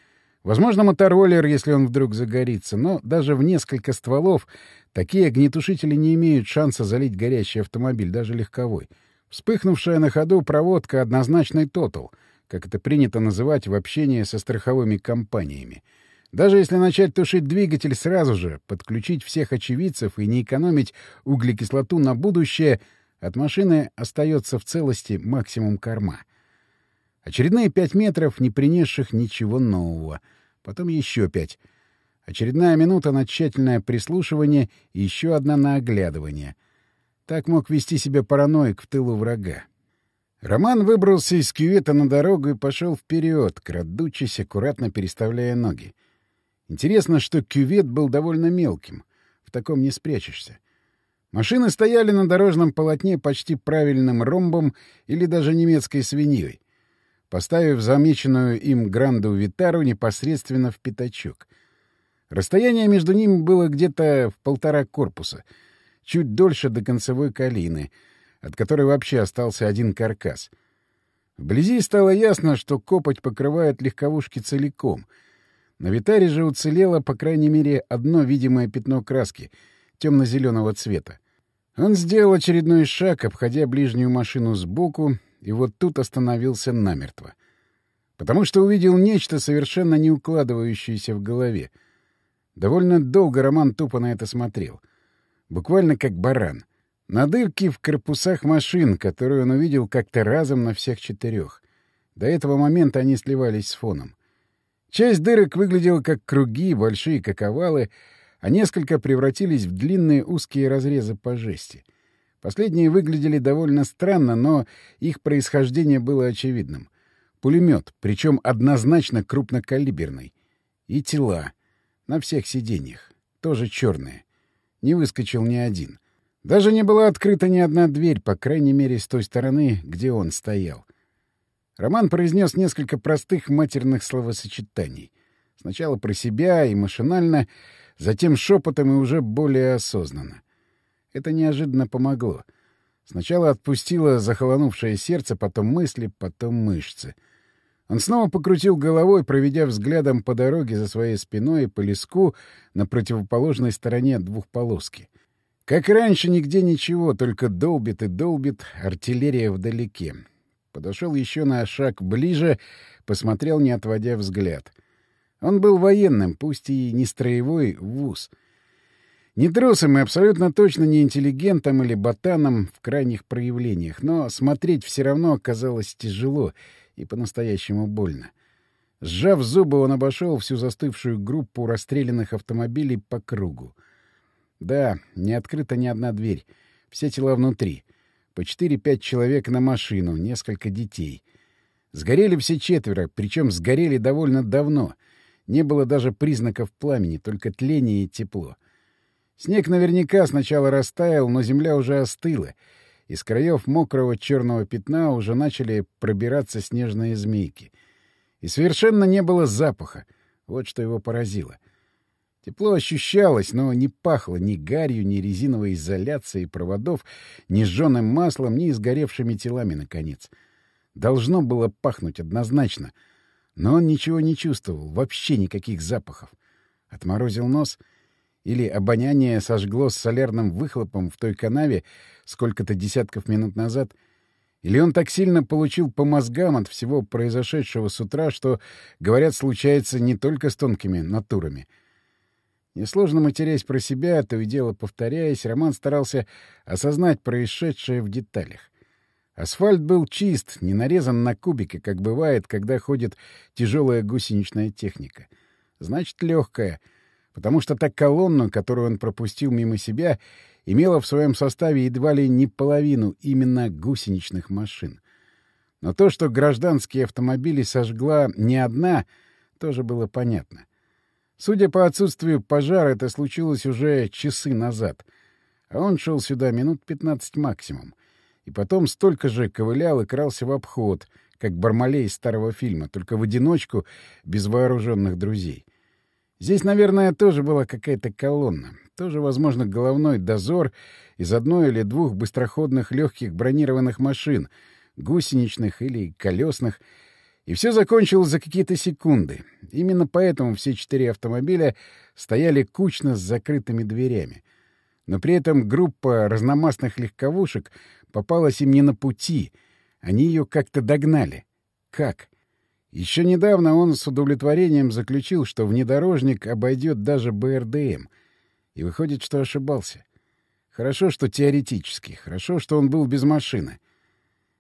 Возможно, мотороллер, если он вдруг загорится, но даже в несколько стволов такие огнетушители не имеют шанса залить горящий автомобиль, даже легковой. Вспыхнувшая на ходу проводка — однозначный тотал, как это принято называть в общении со страховыми компаниями — Даже если начать тушить двигатель сразу же, подключить всех очевидцев и не экономить углекислоту на будущее, от машины остается в целости максимум корма. Очередные пять метров, не принесших ничего нового. Потом еще пять. Очередная минута на тщательное прислушивание и еще одна на оглядывание. Так мог вести себя параноик в тылу врага. Роман выбрался из кювета на дорогу и пошел вперед, крадучись, аккуратно переставляя ноги. Интересно, что кювет был довольно мелким. В таком не спрячешься. Машины стояли на дорожном полотне почти правильным ромбом или даже немецкой свиньей, поставив замеченную им Гранду Витару непосредственно в пятачок. Расстояние между ними было где-то в полтора корпуса, чуть дольше до концевой калины — от которой вообще остался один каркас. Вблизи стало ясно, что копоть покрывает легковушки целиком. На Витаре же уцелело, по крайней мере, одно видимое пятно краски — темно-зеленого цвета. Он сделал очередной шаг, обходя ближнюю машину сбоку, и вот тут остановился намертво. Потому что увидел нечто, совершенно не укладывающееся в голове. Довольно долго Роман тупо на это смотрел. Буквально как баран — на дырки в корпусах машин, которые он увидел как-то разом на всех четырех. До этого момента они сливались с фоном. Часть дырок выглядела как круги, большие как овалы, а несколько превратились в длинные узкие разрезы по жести. Последние выглядели довольно странно, но их происхождение было очевидным. Пулемет, причем однозначно крупнокалиберный. И тела. На всех сиденьях. Тоже черные. Не выскочил ни один. Даже не была открыта ни одна дверь, по крайней мере, с той стороны, где он стоял. Роман произнес несколько простых матерных словосочетаний. Сначала про себя и машинально, затем шепотом и уже более осознанно. Это неожиданно помогло. Сначала отпустило захолонувшее сердце, потом мысли, потом мышцы. Он снова покрутил головой, проведя взглядом по дороге за своей спиной и по леску на противоположной стороне двухполоски. Как раньше, нигде ничего, только долбит и долбит артиллерия вдалеке. Подошел еще на шаг ближе, посмотрел, не отводя взгляд. Он был военным, пусть и не строевой, вуз. Не трусом и абсолютно точно не интеллигентом или ботаном в крайних проявлениях, но смотреть все равно оказалось тяжело и по-настоящему больно. Сжав зубы, он обошел всю застывшую группу расстрелянных автомобилей по кругу. Да, не открыта ни одна дверь. Все тела внутри. По четыре-пять человек на машину, несколько детей. Сгорели все четверо, причем сгорели довольно давно. Не было даже признаков пламени, только тление и тепло. Снег наверняка сначала растаял, но земля уже остыла. Из краев мокрого черного пятна уже начали пробираться снежные змейки. И совершенно не было запаха. Вот что его поразило — Тепло ощущалось, но не пахло ни гарью, ни резиновой изоляцией проводов, ни сжёным маслом, ни сгоревшими телами, наконец. Должно было пахнуть однозначно. Но он ничего не чувствовал, вообще никаких запахов. Отморозил нос или обоняние сожгло с солярным выхлопом в той канаве сколько-то десятков минут назад, или он так сильно получил по мозгам от всего произошедшего с утра, что, говорят, случается не только с тонкими натурами — Несложно матерясь про себя, то и дело повторяясь, Роман старался осознать происшедшее в деталях. Асфальт был чист, не нарезан на кубики, как бывает, когда ходит тяжелая гусеничная техника. Значит, легкая, потому что та колонна, которую он пропустил мимо себя, имела в своем составе едва ли не половину именно гусеничных машин. Но то, что гражданские автомобили сожгла не одна, тоже было понятно. Судя по отсутствию пожара, это случилось уже часы назад. А он шел сюда минут пятнадцать максимум. И потом столько же ковылял и крался в обход, как Бармалей из старого фильма, только в одиночку, без вооруженных друзей. Здесь, наверное, тоже была какая-то колонна. Тоже, возможно, головной дозор из одной или двух быстроходных легких бронированных машин, гусеничных или колесных, и все закончилось за какие-то секунды. Именно поэтому все четыре автомобиля стояли кучно с закрытыми дверями. Но при этом группа разномастных легковушек попалась им не на пути. Они ее как-то догнали. Как? Еще недавно он с удовлетворением заключил, что внедорожник обойдет даже БРДМ. И выходит, что ошибался. Хорошо, что теоретически. Хорошо, что он был без машины.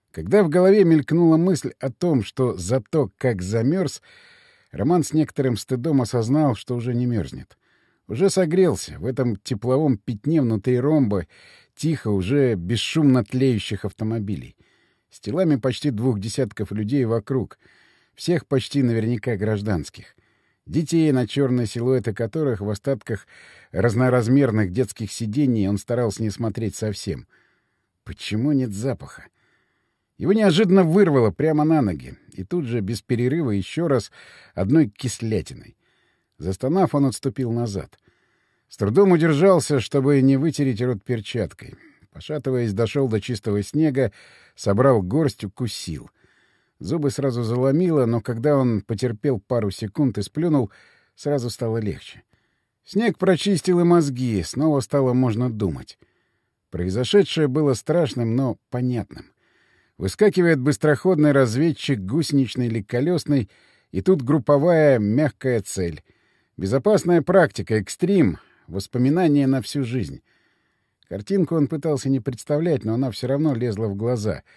Когда в голове мелькнула мысль о том, что за то, как замерз, Роман с некоторым стыдом осознал, что уже не мерзнет. Уже согрелся в этом тепловом пятне внутри ромба, тихо, уже бесшумно тлеющих автомобилей. С телами почти двух десятков людей вокруг — всех почти наверняка гражданских. Детей, на черные силуэты которых в остатках разноразмерных детских сидений он старался не смотреть совсем. Почему нет запаха? Его неожиданно вырвало прямо на ноги, и тут же, без перерыва, еще раз одной кислятиной. Застонав, он отступил назад. С трудом удержался, чтобы не вытереть рот перчаткой. Пошатываясь, дошел до чистого снега, собрал горсть, укусил — Зубы сразу заломило, но когда он потерпел пару секунд и сплюнул, сразу стало легче. Снег прочистил и мозги, снова стало можно думать. Произошедшее было страшным, но понятным. Выскакивает быстроходный разведчик, гусеничный или колесный, и тут групповая мягкая цель. Безопасная практика, экстрим, воспоминания на всю жизнь. Картинку он пытался не представлять, но она все равно лезла в глаза —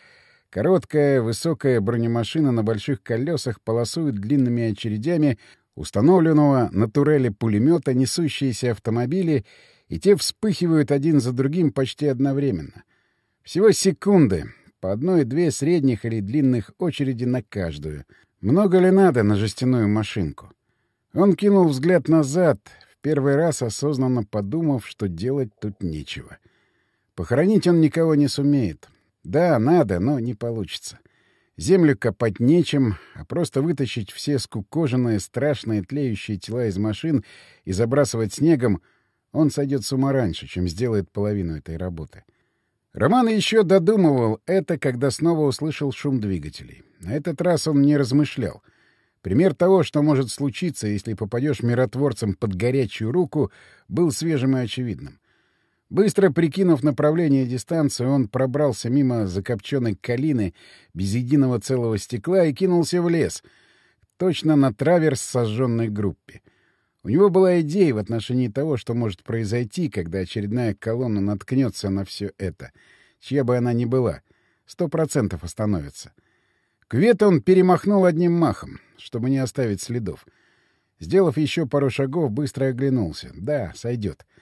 Короткая, высокая бронемашина на больших колесах полосует длинными очередями установленного на турели пулемета несущиеся автомобили, и те вспыхивают один за другим почти одновременно. Всего секунды, по одной-две средних или длинных очереди на каждую. Много ли надо на жестяную машинку? Он кинул взгляд назад, в первый раз осознанно подумав, что делать тут нечего. Похоронить он никого не сумеет. Да, надо, но не получится. Землю копать нечем, а просто вытащить все скукоженные, страшные, тлеющие тела из машин и забрасывать снегом он сойдет с ума раньше, чем сделает половину этой работы. Роман еще додумывал это, когда снова услышал шум двигателей. На этот раз он не размышлял. Пример того, что может случиться, если попадешь миротворцем под горячую руку, был свежим и очевидным. Быстро прикинув направление и дистанцию, он пробрался мимо закопченной калины без единого целого стекла и кинулся в лес, точно на траверс сожженной группе. У него была идея в отношении того, что может произойти, когда очередная колонна наткнется на все это, чья бы она ни была. Сто процентов остановится. Квет он перемахнул одним махом, чтобы не оставить следов. Сделав еще пару шагов, быстро оглянулся. Да, сойдет. —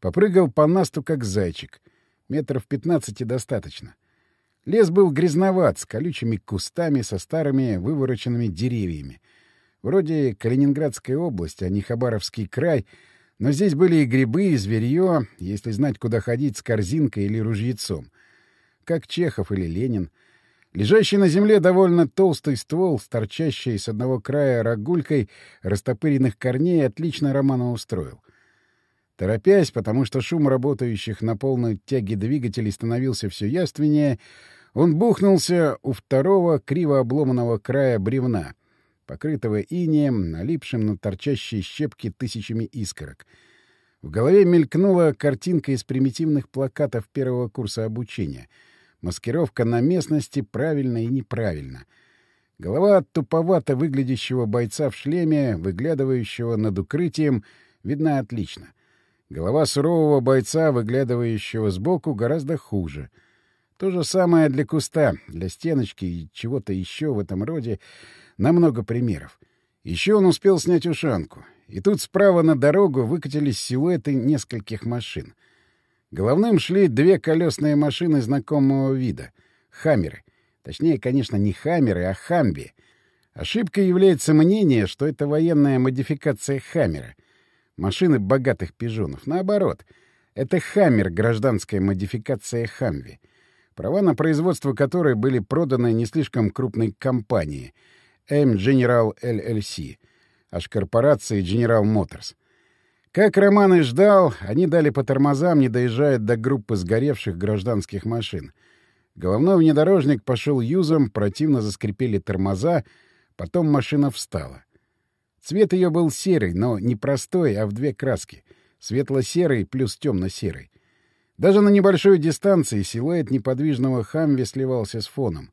Попрыгал по насту, как зайчик. Метров пятнадцати достаточно. Лес был грязноват, с колючими кустами, со старыми вывороченными деревьями. Вроде Калининградской области, а не Хабаровский край, но здесь были и грибы, и зверье, если знать, куда ходить с корзинкой или ружьецом. Как Чехов или Ленин. Лежащий на земле довольно толстый ствол, с торчащей с одного края рогулькой растопыренных корней, отлично Романа устроил. Торопясь, потому что шум работающих на полной тяге двигателей становился все яственнее, он бухнулся у второго криво обломанного края бревна, покрытого инеем, налипшим на торчащие щепки тысячами искорок. В голове мелькнула картинка из примитивных плакатов первого курса обучения. Маскировка на местности правильно и неправильно. Голова туповато выглядящего бойца в шлеме, выглядывающего над укрытием, видна отлично. Голова сурового бойца, выглядывающего сбоку, гораздо хуже. То же самое для куста, для стеночки и чего-то еще в этом роде. Намного примеров. Еще он успел снять ушанку. И тут справа на дорогу выкатились силуэты нескольких машин. Головным шли две колесные машины знакомого вида — «Хаммеры». Точнее, конечно, не «Хаммеры», а «Хамби». Ошибкой является мнение, что это военная модификация «Хаммера» — машины богатых пижонов. Наоборот, это «Хаммер» — гражданская модификация «Хамви», права на производство которой были проданы не слишком крупной компании M General LLC, аж корпорации General Motors. Как Роман и ждал, они дали по тормозам, не доезжая до группы сгоревших гражданских машин. Головной внедорожник пошел юзом, противно заскрипели тормоза, потом машина встала. Цвет ее был серый, но не простой, а в две краски. Светло-серый плюс темно-серый. Даже на небольшой дистанции силуэт неподвижного Хамви сливался с фоном.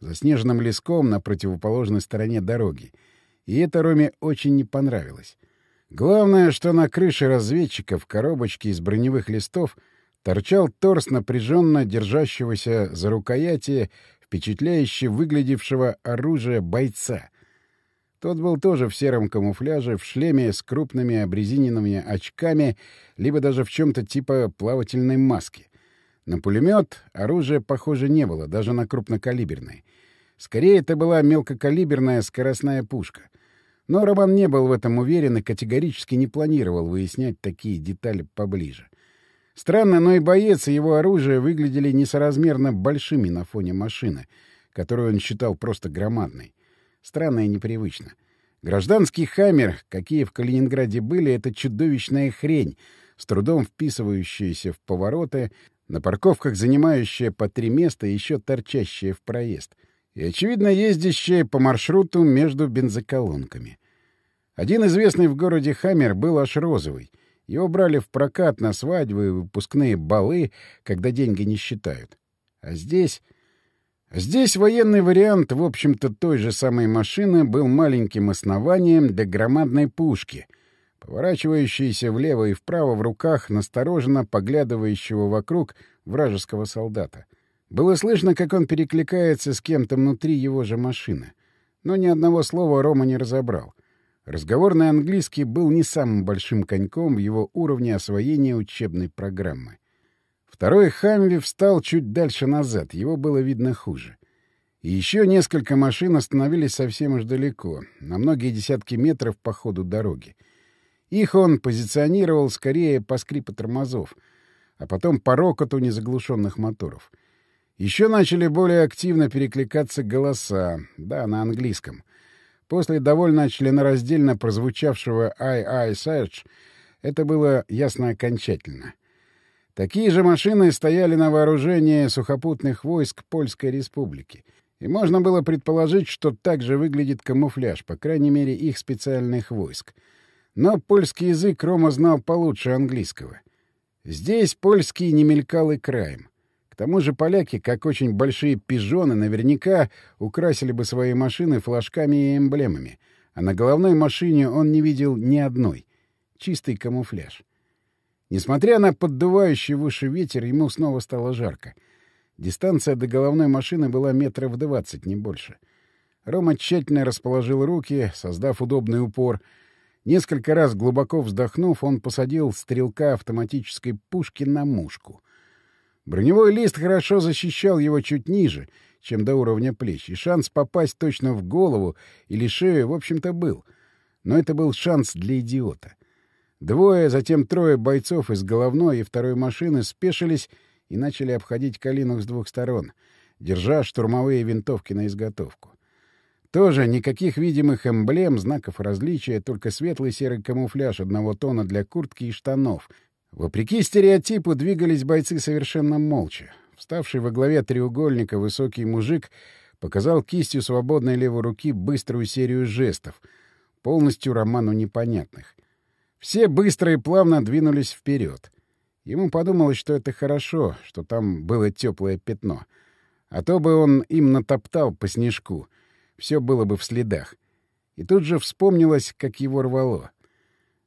заснеженным леском на противоположной стороне дороги. И это Роме очень не понравилось. Главное, что на крыше разведчика в коробочке из броневых листов торчал торс напряженно держащегося за рукояти впечатляюще выглядевшего оружия бойца. Тот был тоже в сером камуфляже, в шлеме с крупными обрезиненными очками, либо даже в чем-то типа плавательной маски. На пулемет оружия, похоже, не было, даже на крупнокалиберной. Скорее, это была мелкокалиберная скоростная пушка. Но Роман не был в этом уверен и категорически не планировал выяснять такие детали поближе. Странно, но и боец, и его оружие выглядели несоразмерно большими на фоне машины, которую он считал просто громадной. Странно и непривычно. Гражданский «Хаммер», какие в Калининграде были, — это чудовищная хрень, с трудом вписывающаяся в повороты, на парковках занимающая по три места и еще торчащая в проезд, и, очевидно, ездящая по маршруту между бензоколонками. Один известный в городе «Хаммер» был аж розовый. Его брали в прокат на свадьбы и выпускные балы, когда деньги не считают. А здесь... Здесь военный вариант, в общем-то, той же самой машины был маленьким основанием для громадной пушки — поворачивающийся влево и вправо в руках настороженно поглядывающего вокруг вражеского солдата. Было слышно, как он перекликается с кем-то внутри его же машины. Но ни одного слова Рома не разобрал. Разговорный английский был не самым большим коньком в его уровне освоения учебной программы. Второй Хамви встал чуть дальше назад, его было видно хуже. И еще несколько машин остановились совсем уж далеко, на многие десятки метров по ходу дороги. Их он позиционировал скорее по скрипу тормозов, а потом по рокоту незаглушенных моторов. Еще начали более активно перекликаться голоса, да, на английском. После довольно членораздельно прозвучавшего «I, I, search» это было ясно окончательно. Такие же машины стояли на вооружении сухопутных войск Польской Республики. И можно было предположить, что так же выглядит камуфляж, по крайней мере, их специальных войск — но польский язык Рома знал получше английского. Здесь польский не мелькал и краем. К тому же поляки, как очень большие пижоны, наверняка украсили бы свои машины флажками и эмблемами, а на головной машине он не видел ни одной. Чистый камуфляж. Несмотря на поддувающий выше ветер, ему снова стало жарко. Дистанция до головной машины была метров двадцать, не больше. Рома тщательно расположил руки, создав удобный упор — Несколько раз глубоко вздохнув, он посадил стрелка автоматической пушки на мушку. Броневой лист хорошо защищал его чуть ниже, чем до уровня плеч, и шанс попасть точно в голову или шею, в общем-то, был. Но это был шанс для идиота. Двое, затем трое бойцов из головной и второй машины спешились и начали обходить Калину с двух сторон, держа штурмовые винтовки на изготовку. Тоже никаких видимых эмблем, знаков различия, только светлый серый камуфляж одного тона для куртки и штанов. Вопреки стереотипу двигались бойцы совершенно молча. Вставший во главе треугольника высокий мужик показал кистью свободной левой руки быструю серию жестов, полностью роману непонятных. Все быстро и плавно двинулись вперед. Ему подумалось, что это хорошо, что там было теплое пятно. А то бы он им натоптал по снежку — все было бы в следах. И тут же вспомнилось, как его рвало.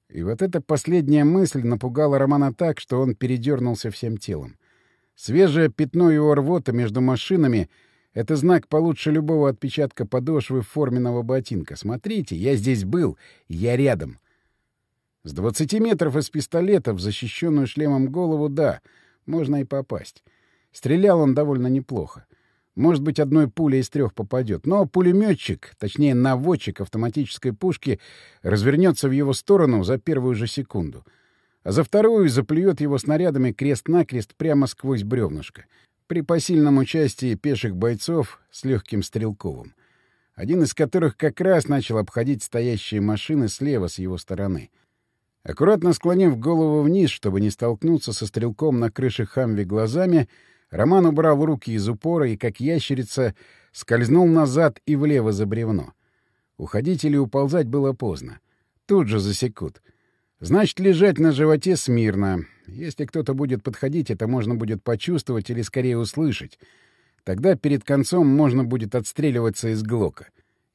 И вот эта последняя мысль напугала Романа так, что он передернулся всем телом. Свежее пятно его рвота между машинами — это знак получше любого отпечатка подошвы форменного ботинка. Смотрите, я здесь был, я рядом. С двадцати метров из пистолета в защищенную шлемом голову, да, можно и попасть. Стрелял он довольно неплохо. Может быть, одной пулей из трех попадет. Но пулеметчик, точнее наводчик автоматической пушки, развернется в его сторону за первую же секунду. А за вторую заплюет его снарядами крест-накрест прямо сквозь бревнышко. При посильном участии пеших бойцов с легким стрелковым. Один из которых как раз начал обходить стоящие машины слева с его стороны. Аккуратно склонив голову вниз, чтобы не столкнуться со стрелком на крыше Хамви глазами, Роман убрал руки из упора и, как ящерица, скользнул назад и влево за бревно. Уходить или уползать было поздно. Тут же засекут. Значит, лежать на животе смирно. Если кто-то будет подходить, это можно будет почувствовать или скорее услышать. Тогда перед концом можно будет отстреливаться из Глока.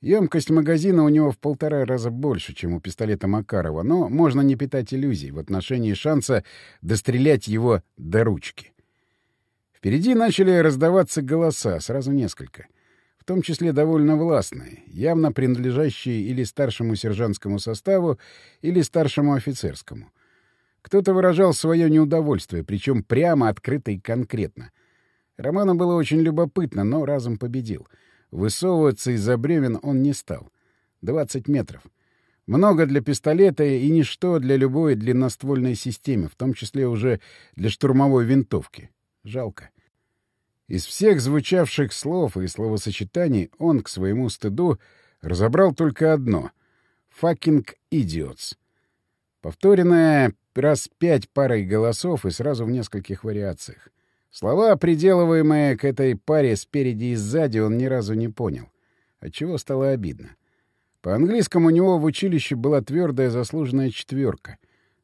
Емкость магазина у него в полтора раза больше, чем у пистолета Макарова, но можно не питать иллюзий в отношении шанса дострелять его до ручки. Впереди начали раздаваться голоса, сразу несколько. В том числе довольно властные, явно принадлежащие или старшему сержантскому составу, или старшему офицерскому. Кто-то выражал свое неудовольствие, причем прямо, открыто и конкретно. Роману было очень любопытно, но разум победил — Высовываться из-за бревен он не стал. Двадцать метров. Много для пистолета и ничто для любой длинноствольной системы, в том числе уже для штурмовой винтовки. Жалко. Из всех звучавших слов и словосочетаний он, к своему стыду, разобрал только одно — «fucking idiots». Повторенное раз пять парой голосов и сразу в нескольких вариациях. Слова, приделываемые к этой паре спереди и сзади, он ни разу не понял. Отчего стало обидно. По-английскому у него в училище была твердая заслуженная четверка.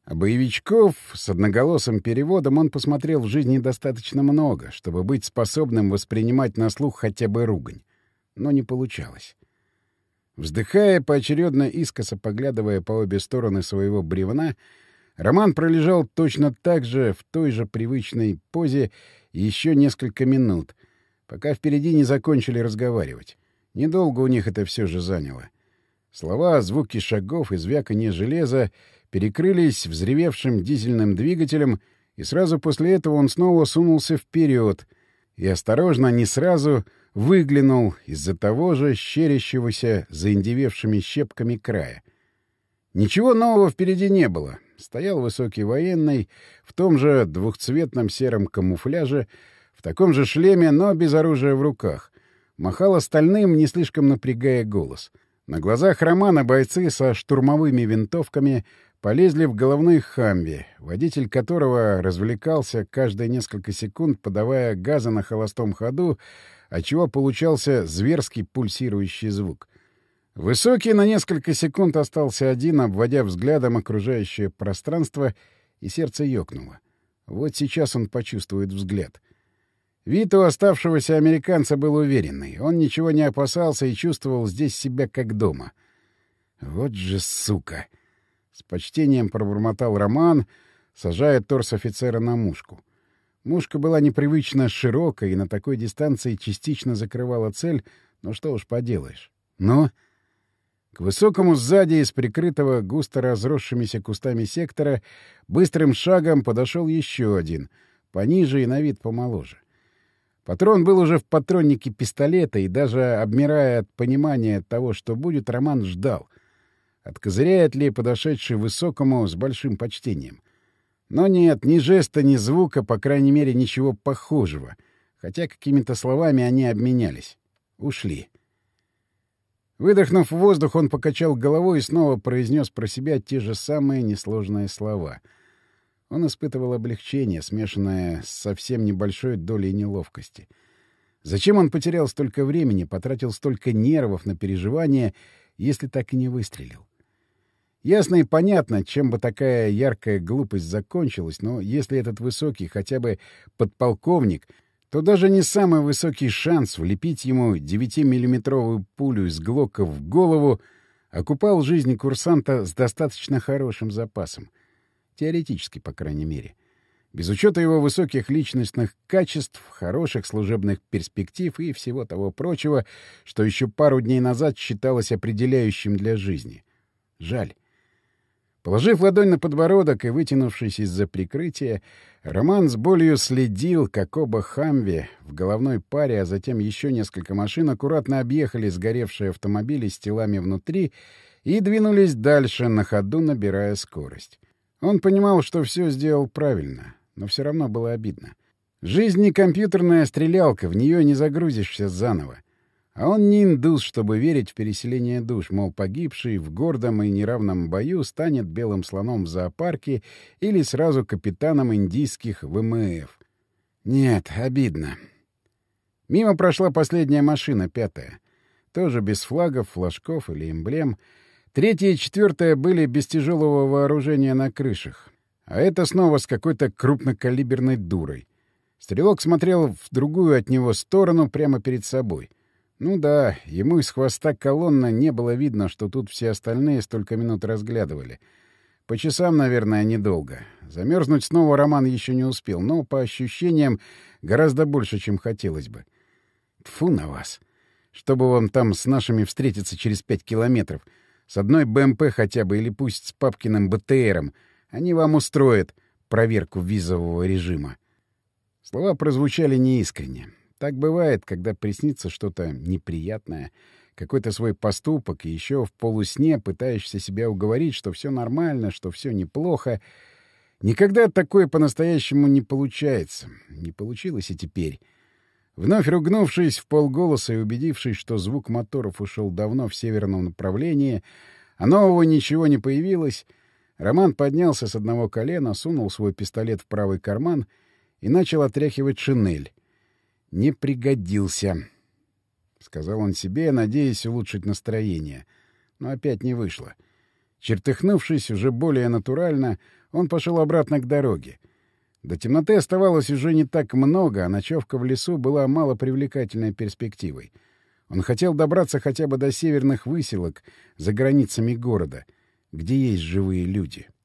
А боевичков с одноголосым переводом он посмотрел в жизни достаточно много, чтобы быть способным воспринимать на слух хотя бы ругань. Но не получалось. Вздыхая, поочередно искоса поглядывая по обе стороны своего бревна, Роман пролежал точно так же, в той же привычной позе, еще несколько минут, пока впереди не закончили разговаривать. Недолго у них это все же заняло. Слова, звуки шагов и звяканье железа перекрылись взревевшим дизельным двигателем, и сразу после этого он снова сунулся вперед и осторожно, не сразу, выглянул из-за того же щерящегося заиндевевшими щепками края. Ничего нового впереди не было стоял высокий военный в том же двухцветном сером камуфляже, в таком же шлеме, но без оружия в руках. Махал остальным, не слишком напрягая голос. На глазах Романа бойцы со штурмовыми винтовками полезли в головной хамби, водитель которого развлекался каждые несколько секунд, подавая газа на холостом ходу, отчего получался зверский пульсирующий звук. Высокий на несколько секунд остался один, обводя взглядом окружающее пространство, и сердце ёкнуло. Вот сейчас он почувствует взгляд. Вид у оставшегося американца был уверенный. Он ничего не опасался и чувствовал здесь себя как дома. «Вот же сука!» — с почтением пробормотал Роман, сажая торс офицера на мушку. Мушка была непривычно широкой и на такой дистанции частично закрывала цель, но что уж поделаешь. «Ну?» К высокому сзади из прикрытого густо разросшимися кустами сектора быстрым шагом подошел еще один, пониже и на вид помоложе. Патрон был уже в патроннике пистолета, и даже обмирая от понимания того, что будет, Роман ждал. Откозыряет ли подошедший высокому с большим почтением? Но нет, ни жеста, ни звука, по крайней мере, ничего похожего. Хотя какими-то словами они обменялись. Ушли. Выдохнув воздух, он покачал головой и снова произнес про себя те же самые несложные слова. Он испытывал облегчение, смешанное с совсем небольшой долей неловкости. Зачем он потерял столько времени, потратил столько нервов на переживания, если так и не выстрелил? Ясно и понятно, чем бы такая яркая глупость закончилась, но если этот высокий, хотя бы подполковник — то даже не самый высокий шанс влепить ему 9-миллиметровую пулю из Глока в голову окупал жизнь курсанта с достаточно хорошим запасом. Теоретически, по крайней мере. Без учета его высоких личностных качеств, хороших служебных перспектив и всего того прочего, что еще пару дней назад считалось определяющим для жизни. Жаль. Положив ладонь на подбородок и вытянувшись из-за прикрытия, Роман с болью следил, как оба «Хамви» в головной паре, а затем еще несколько машин аккуратно объехали сгоревшие автомобили с телами внутри и двинулись дальше, на ходу набирая скорость. Он понимал, что все сделал правильно, но все равно было обидно. Жизнь не компьютерная стрелялка, в нее не загрузишься заново. А он не индус, чтобы верить в переселение душ, мол, погибший в гордом и неравном бою станет белым слоном в зоопарке или сразу капитаном индийских ВМФ. Нет, обидно. Мимо прошла последняя машина, пятая. Тоже без флагов, флажков или эмблем. Третья и четвертая были без тяжелого вооружения на крышах. А это снова с какой-то крупнокалиберной дурой. Стрелок смотрел в другую от него сторону, прямо перед собой. Ну да, ему из хвоста колонна не было видно, что тут все остальные столько минут разглядывали. По часам, наверное, недолго. Замерзнуть снова Роман еще не успел, но, по ощущениям, гораздо больше, чем хотелось бы. Тфу на вас! Чтобы вам там с нашими встретиться через пять километров. С одной БМП хотя бы, или пусть с папкиным БТРом. Они вам устроят проверку визового режима. Слова прозвучали неискренне. Так бывает, когда приснится что-то неприятное, какой-то свой поступок, и еще в полусне пытаешься себя уговорить, что все нормально, что все неплохо. Никогда такое по-настоящему не получается. Не получилось и теперь. Вновь ругнувшись в полголоса и убедившись, что звук моторов ушел давно в северном направлении, а нового ничего не появилось, Роман поднялся с одного колена, сунул свой пистолет в правый карман — и начал отряхивать шинель. «Не пригодился», — сказал он себе, надеясь улучшить настроение. Но опять не вышло. Чертыхнувшись уже более натурально, он пошел обратно к дороге. До темноты оставалось уже не так много, а ночевка в лесу была мало привлекательной перспективой. Он хотел добраться хотя бы до северных выселок за границами города, где есть живые люди.